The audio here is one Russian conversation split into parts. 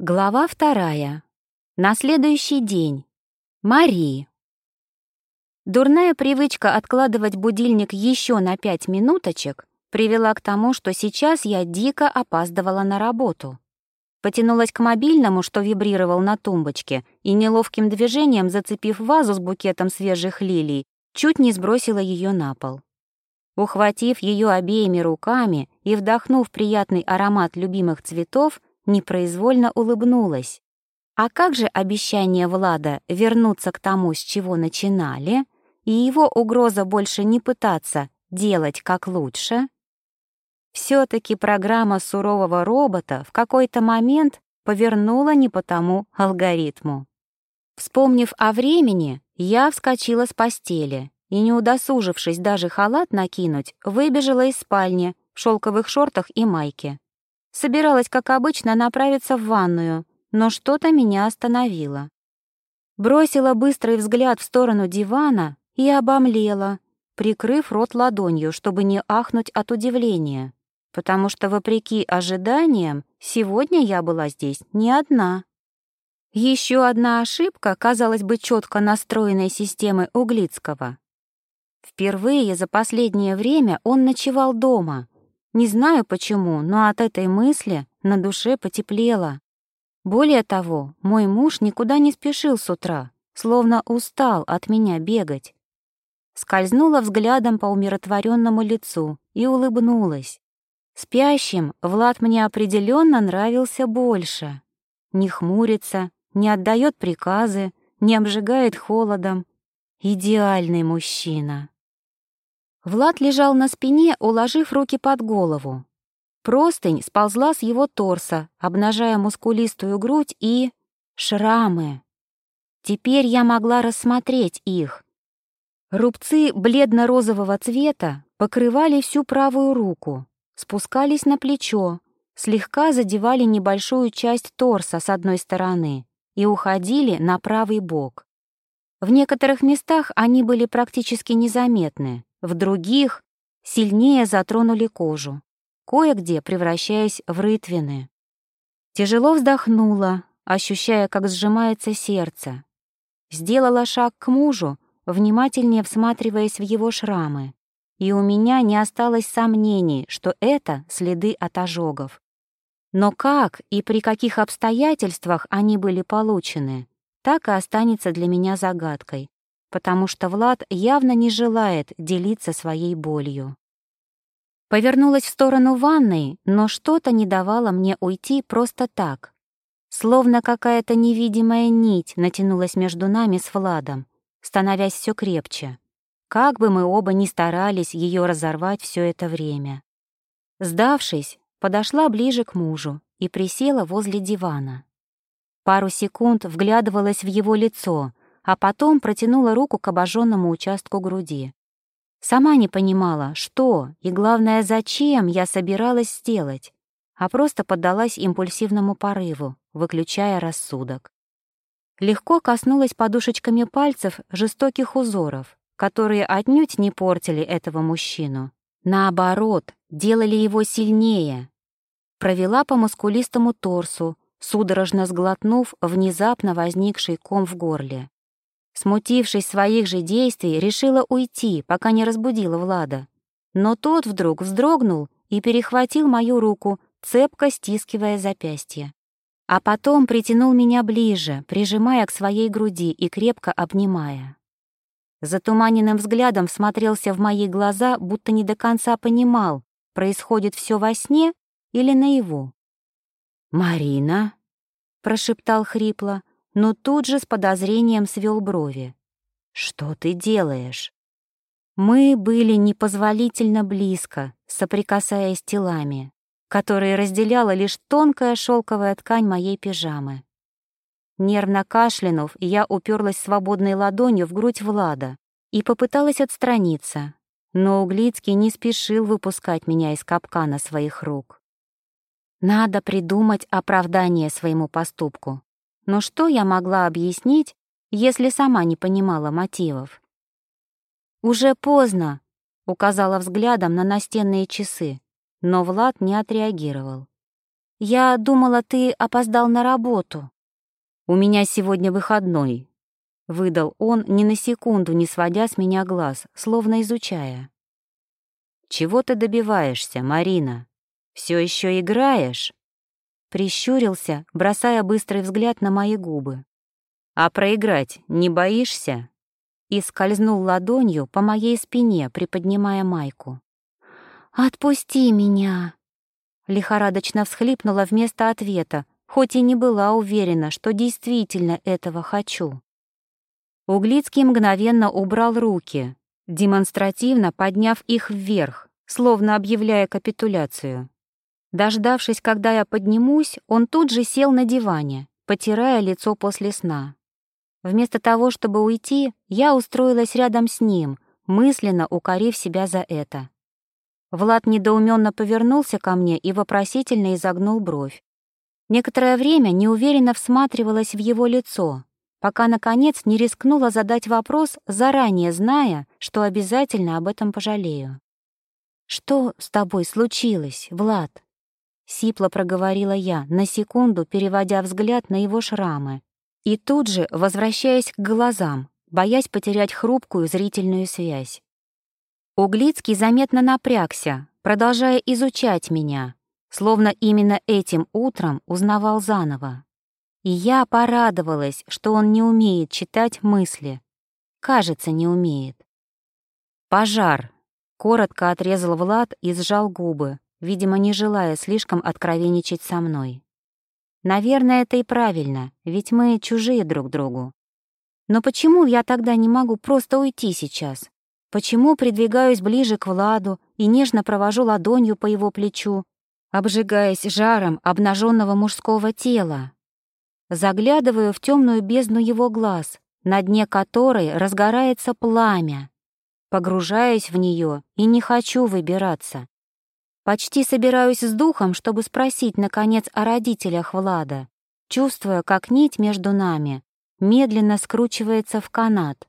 Глава вторая. На следующий день. Мари. Дурная привычка откладывать будильник еще на пять минуточек привела к тому, что сейчас я дико опаздывала на работу. Потянулась к мобильному, что вибрировал на тумбочке, и неловким движением, зацепив вазу с букетом свежих лилий, чуть не сбросила ее на пол. Ухватив ее обеими руками и вдохнув приятный аромат любимых цветов, непроизвольно улыбнулась. А как же обещание Влада вернуться к тому, с чего начинали, и его угроза больше не пытаться делать как лучше? Все-таки программа сурового робота в какой-то момент повернула не по тому алгоритму. Вспомнив о времени, я вскочила с постели и, не удосужившись даже халат накинуть, выбежала из спальни в шелковых шортах и майке. Собиралась, как обычно, направиться в ванную, но что-то меня остановило. Бросила быстрый взгляд в сторону дивана и обомлела, прикрыв рот ладонью, чтобы не ахнуть от удивления, потому что, вопреки ожиданиям, сегодня я была здесь не одна. Еще одна ошибка, казалось бы, четко настроенной системы Углицкого. Впервые за последнее время он ночевал дома — не знаю почему, но от этой мысли на душе потеплело. Более того, мой муж никуда не спешил с утра, словно устал от меня бегать. Скользнула взглядом по умиротворенному лицу и улыбнулась. Спящим Влад мне определенно нравился больше. Не хмурится, не отдает приказы, не обжигает холодом. Идеальный мужчина. Влад лежал на спине, уложив руки под голову. Простынь сползла с его торса, обнажая мускулистую грудь и... шрамы. Теперь я могла рассмотреть их. Рубцы бледно-розового цвета покрывали всю правую руку, спускались на плечо, слегка задевали небольшую часть торса с одной стороны и уходили на правый бок. В некоторых местах они были практически незаметны, в других сильнее затронули кожу, кое-где превращаясь в рытвины. Тяжело вздохнула, ощущая, как сжимается сердце. Сделала шаг к мужу, внимательнее всматриваясь в его шрамы, и у меня не осталось сомнений, что это следы от ожогов. Но как и при каких обстоятельствах они были получены, так и останется для меня загадкой, потому что Влад явно не желает делиться своей болью. Повернулась в сторону ванной, но что-то не давало мне уйти просто так. Словно какая-то невидимая нить натянулась между нами с Владом, становясь все крепче. Как бы мы оба ни старались ее разорвать все это время. Сдавшись, подошла ближе к мужу и присела возле дивана. Пару секунд вглядывалась в его лицо, а потом протянула руку к обожженному участку груди. Сама не понимала, что и, главное, зачем я собиралась сделать, а просто поддалась импульсивному порыву, выключая рассудок. Легко коснулась подушечками пальцев жестоких узоров, которые отнюдь не портили этого мужчину. Наоборот, делали его сильнее. Провела по мускулистому торсу, судорожно сглотнув внезапно возникший ком в горле. Смутившись своих же действий, решила уйти, пока не разбудила Влада. Но тот вдруг вздрогнул и перехватил мою руку, цепко стискивая запястье. А потом притянул меня ближе, прижимая к своей груди и крепко обнимая. Затуманенным взглядом всмотрелся в мои глаза, будто не до конца понимал, происходит все во сне или наяву. «Марина?» — прошептал хрипло, но тут же с подозрением свел брови. «Что ты делаешь?» Мы были непозволительно близко, соприкасаясь телами, которые разделяла лишь тонкая шелковая ткань моей пижамы. Нервно кашлянув, я уперлась свободной ладонью в грудь Влада и попыталась отстраниться, но Углицкий не спешил выпускать меня из капкана своих рук. Надо придумать оправдание своему поступку, но что я могла объяснить, если сама не понимала мотивов? «Уже поздно», — указала взглядом на настенные часы, но Влад не отреагировал. Я думала, ты опоздал на работу». «У меня сегодня выходной», — выдал он, ни на секунду не сводя с меня глаз, словно изучая. «Чего ты добиваешься, Марина? Все еще играешь?» Прищурился, бросая быстрый взгляд на мои губы. «А проиграть не боишься?» И скользнул ладонью по моей спине, приподнимая майку. «Отпусти меня!» Лихорадочно всхлипнула вместо ответа, хоть и не была уверена, что действительно этого хочу. Углицкий мгновенно убрал руки, демонстративно подняв их вверх, словно объявляя капитуляцию. Дождавшись, когда я поднимусь, он тут же сел на диване, потирая лицо после сна. Вместо того, чтобы уйти, я устроилась рядом с ним, мысленно укорив себя за это. Влад недоуменно повернулся ко мне и вопросительно изогнул бровь. Некоторое время неуверенно всматривалась в его лицо, пока, наконец, не рискнула задать вопрос, заранее зная, что обязательно об этом пожалею. «Что с тобой случилось, Влад?» Сипло проговорила я, на секунду переводя взгляд на его шрамы. И тут же возвращаясь к глазам, боясь потерять хрупкую зрительную связь. Углицкий заметно напрягся, продолжая изучать меня, словно именно этим утром узнавал заново. И я порадовалась, что он не умеет читать мысли. Кажется, не умеет. «Пожар!» — коротко отрезал Влад и сжал губы, видимо, не желая слишком откровенничать со мной. Наверное, это и правильно, ведь мы чужие друг другу. Но почему я тогда не могу просто уйти сейчас? Почему придвигаюсь ближе к Владу и нежно провожу ладонью по его плечу, обжигаясь жаром обнаженного мужского тела? Заглядываю в темную бездну его глаз, на дне которой разгорается пламя. Погружаюсь в нее и не хочу выбираться. Почти собираюсь с духом, чтобы спросить, наконец, о родителях Влада, чувствуя, как нить между нами медленно скручивается в канат.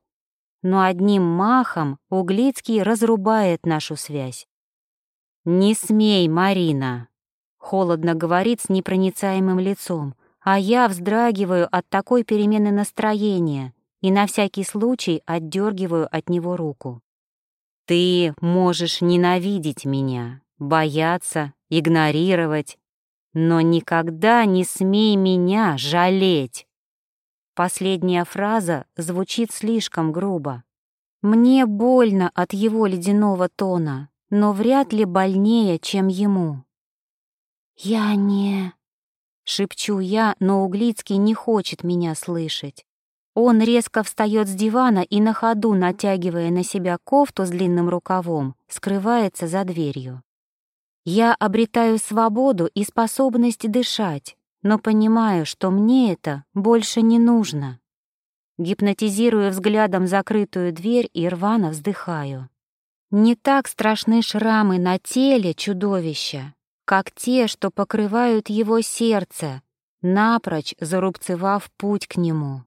Но одним махом Углицкий разрубает нашу связь. «Не смей, Марина!» — холодно говорит с непроницаемым лицом, а я вздрагиваю от такой перемены настроения и на всякий случай отдергиваю от него руку. «Ты можешь ненавидеть меня, бояться, игнорировать, но никогда не смей меня жалеть. Последняя фраза звучит слишком грубо. Мне больно от его ледяного тона, но вряд ли больнее, чем ему. «Я не...» — шепчу я, но Углицкий не хочет меня слышать. Он резко встает с дивана и на ходу, натягивая на себя кофту с длинным рукавом, скрывается за дверью. Я обретаю свободу и способность дышать, но понимаю, что мне это больше не нужно. Гипнотизирую взглядом закрытую дверь и рвано вздыхаю. Не так страшны шрамы на теле чудовища, как те, что покрывают его сердце, напрочь зарубцевав путь к нему.